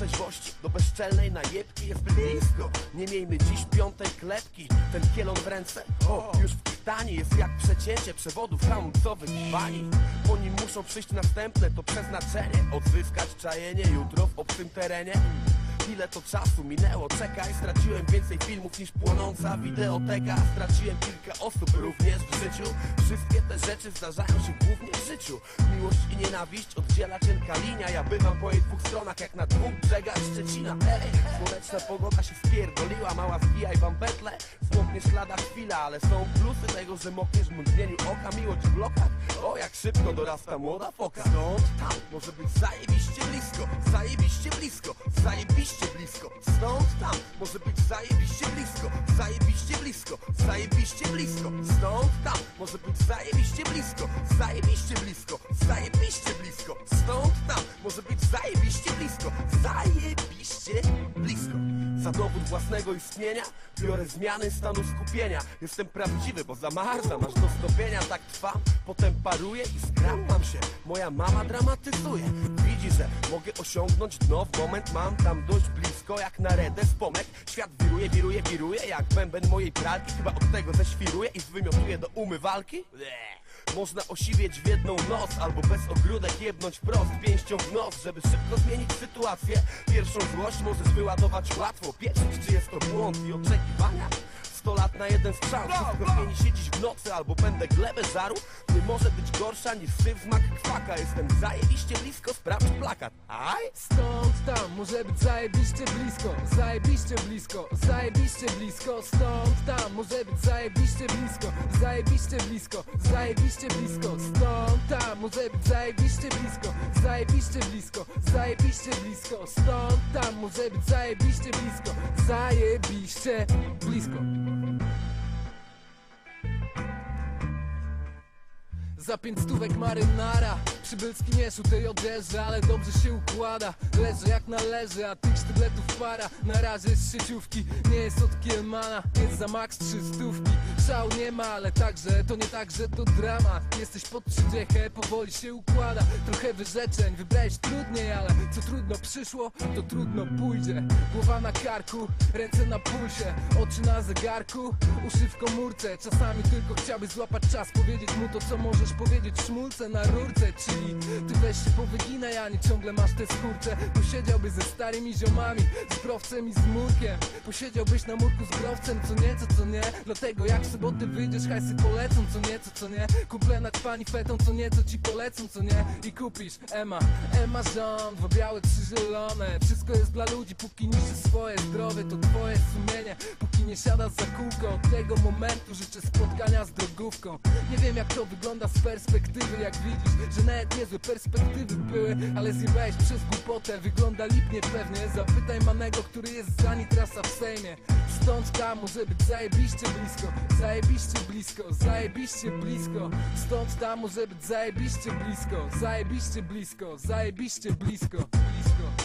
trzeźwości do bezczelnej najebki jest blisko. Nie miejmy dziś piątej klepki Ten kielon w ręce, o, już w krtani Jest jak przecięcie przewodów hamulcowych bani Po nim muszą przyjść następne, to przeznaczenie. Odzyskać czajenie jutro w obcym terenie. Ile to czasu minęło, czekaj Straciłem więcej filmów niż płonąca wideoteka. Straciłem kilka osób również w życiu. Wszystkie te rzeczy zdarzają się głównie w życiu nienawiść oddziela cienka linia. Ja bywam po jej dwóch stronach jak na dwóch brzegach Szczecina. Ej, słoneczna pogoda się spierdoliła Mała zbijaj wam betle. Zmokniesz lada chwila, ale są plusy tego, że mokniesz w mgnieniu oka. Miłość w blokach, o jak szybko dorasta młoda foka. Stąd tam może być zajebiście blisko Zajebiście blisko, zajebiście blisko. Stąd tam może być Zajebiście blisko, zajebiście blisko. Stąd tam. Może być zajebiście blisko. Zajebiście blisko, zajebiście blisko. Stąd tam. Może być zajebiście blisko. Zajebiście blisko Za dowód własnego istnienia biorę zmiany stanu skupienia. Jestem prawdziwy, bo zamarzam aż do stopienia Tak trwam, potem paruję i skrapam się. Moja mama dramatyzuje. Widzi, że mogę osiągnąć dno. W moment mam tam dość blisko Jak na redę spomek Świat wiruje, wiruje, wiruje Jak bęben mojej pralki. Chyba od tego zeświruje i zwymiotuję do umywalki. Bleh. Można osiwieć w jedną noc Albo bez ogródek jebnąć wprost pięścią w nos Żeby szybko zmienić sytuację. Pierwszą złość możesz wyładować łatwo Pieczyć czy jest to błąd i oczekiwania 100 lat na jeden strzał. Wszystko zmieni się dziś w nocy Albo będę glebę żaru Nie może być gorsza niż syf z kwaka. Jestem zajebiście blisko, sprawdź plakat. Aj? Stąd tam może być zajebiście blisko Zajebiście blisko, zajebiście blisko. Stąd tam może być zajebiście blisko Zajebiście blisko, zajebiście blisko. Stąd tam może być zajebiście blisko Zajebiście blisko, zajebiście blisko. Stąd tam może być zajebiście blisko Zajebiście blisko Za pięć stówek marynara Przybylski nie tej odjeżdża, ale dobrze się układa. Leży jak należy, a tych sztybletów para. Na razie z sieciówki, nie jest od Kielmana Jest za max trzy stówki. Szał nie ma, ale także to nie tak, że to dramat Jesteś pod trzydziechę, powoli się układa. Trochę wyrzeczeń, wybrałeś trudniej, ale co trudno przyszło, to trudno pójdzie. Głowa na karku, ręce na pulsie Oczy na zegarku, uszy w komórce Czasami tylko chciałbyś złapać czas Powiedzieć mu to, co możesz powiedzieć szmulce na rurce Ty weź się powyginaj, a nie ciągle masz te skurcze. Posiedziałbyś ze starymi ziomami, z browcem i z murkiem. Posiedziałbyś na murku z browcem, co nieco, co nie? Dlatego jak w soboty wyjdziesz, hajsy polecą, co nieco, co nie? Kuple na pani fetą, co nieco ci polecą, co nie? I kupisz Ema, Ema rząd, dwa białe, trzy zielone. Wszystko jest dla ludzi, póki niszczy swoje zdrowie To twoje sumienie, póki nie siadasz za kółko Od tego momentu życzę spotkania z drogówką. Nie wiem jak to wygląda z perspektywy, jak widzisz Że nawet niezłe perspektywy były Ale zjebałeś przez głupotę, wygląda lipnie pewnie. Zapytaj manego, który jest za nitrasa w Sejmie. Stąd tam może być zajebiście blisko Zajebiście blisko, zajebiście blisko. Stąd tam może być zajebiście blisko Zajebiście blisko, zajebiście blisko Blisko